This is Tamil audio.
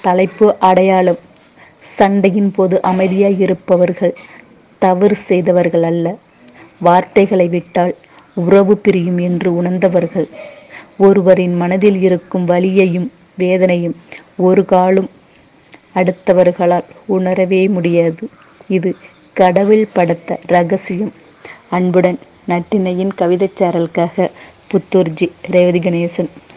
தலைப்பு அடையாளம். சண்டையின் போது அமைதியாய் இருப்பவர்கள் தவறு செய்தவர்கள் அல்ல. வார்த்தைகளை விட்டால் உறவு பிரியும் என்று உணர்ந்தவர்கள். ஒருவரின் மனதில் இருக்கும் வலியையும் வேதனையும் ஒரு காலும் அடுத்தவர்களால் உணரவே முடியாது. இது கடவுள் படைத்த ரகசியம். அன்புடன் நட்டினையின் கவிதைச்சாரலுக்காக புத்தூர்ஜி ரேவதி கணேசன்.